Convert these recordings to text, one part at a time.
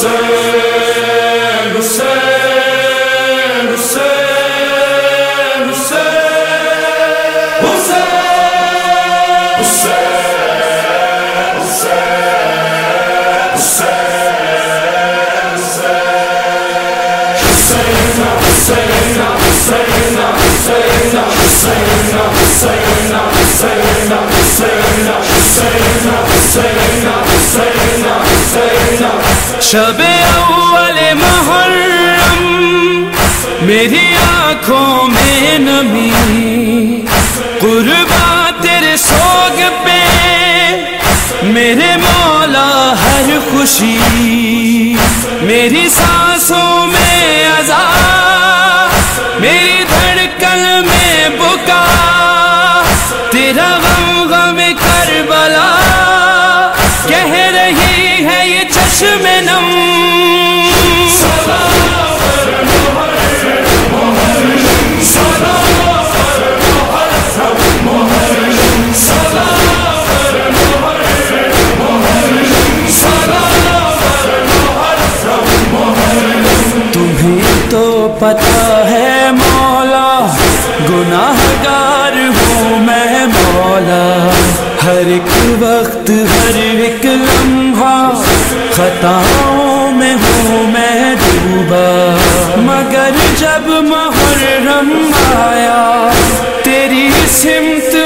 say شب اول محرم، میری آنکھوں میں نمی قربا تیرے سوگ پہ، میرے مولا ہر خوشی، میری سانسوں میں پتا ہے مولا گناہ گار ہوں میں مولا۔ ہر ایک وقت، ہر ایک لمحہ خطاؤں میں ہوں میں ڈوبا مگر جب محرم آیا تیری سمت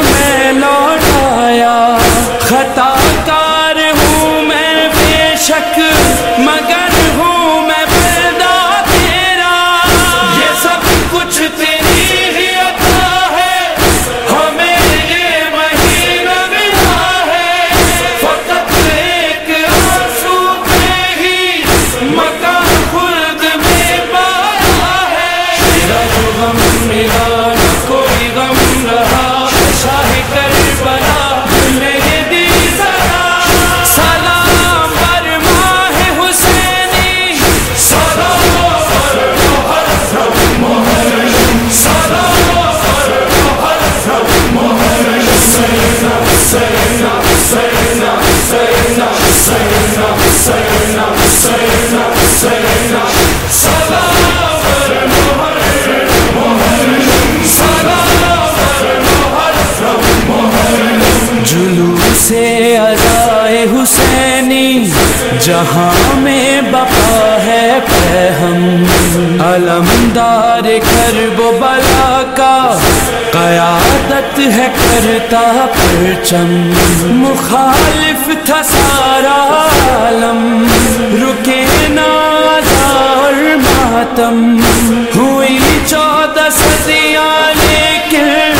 جہاں میں بقا ہے پہم علمدار کرب و بلا کا۔ قیادت ہے کرتا پرچم۔ مخالف تھا سارا عالم۔ رکے نازار ماتم۔ ہوئی چودہ صدیاں لیکن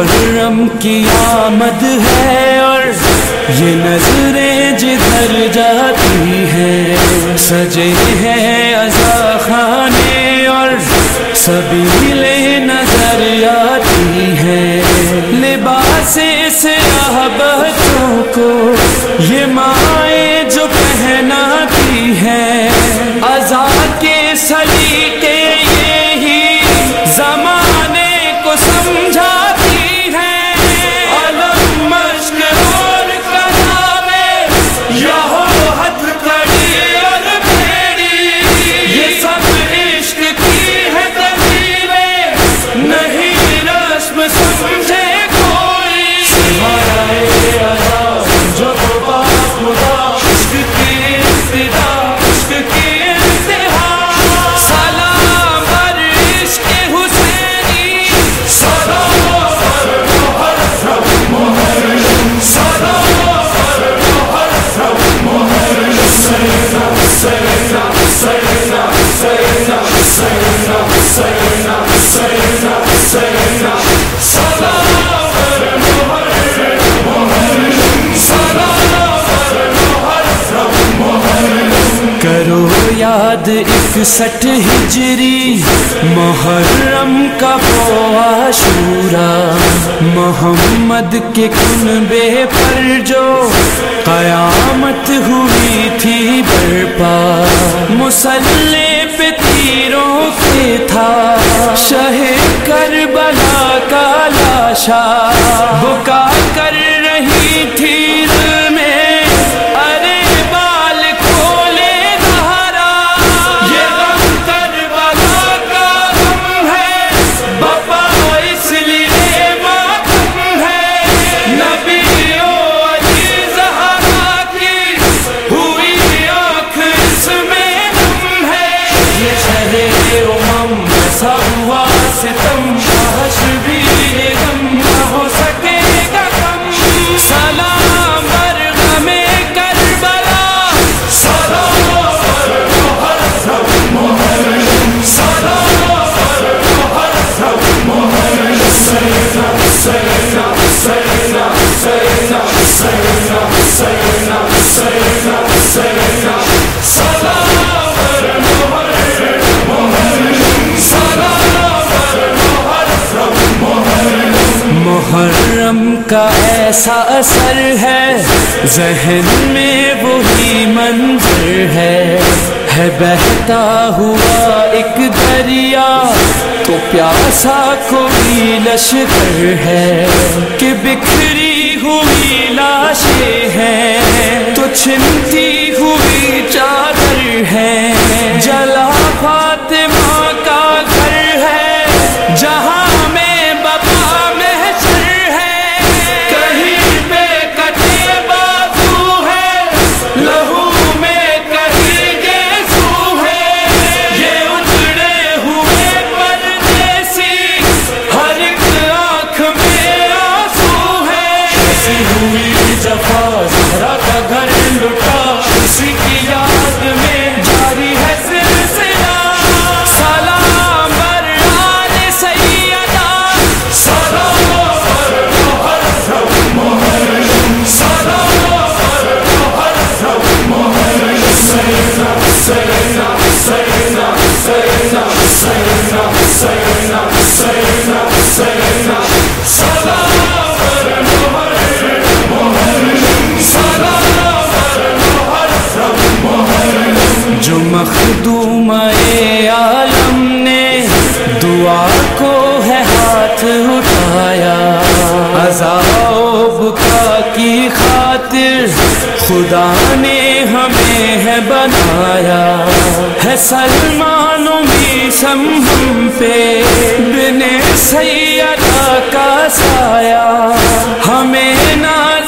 محرم کی آمد ہے اور یہ نظریں جدھر جاتی ہیں۔ سجے ہیں ازا خانے اور سبیلے نظر آتی ہیں۔ لباس سیاہ بچوں کو یہ مائیں اکسٹھ ہجری، محرم کا عاشورا محمد کے کنبے پر جو قیامت ہوئی تھی برپا۔ مسلح پہ تیروں کے تھا۔ شہ کربلا کا لاشا بکا غم کا ایسا اثر ہے۔ ذہن میں وہی منظر ہے۔ ہے بہتا ہوا ایک دریا۔ تو پیاسا کوئی لشکر ہے کہ بکھری ہوئی لاشیں ہیں۔ تو چنتی کا کی خاطر خدا نے ہمیں ہے بنایا ہے سلمانوں میں سم ہم پہ بن سیدہ کا سایہ ہمیں نہ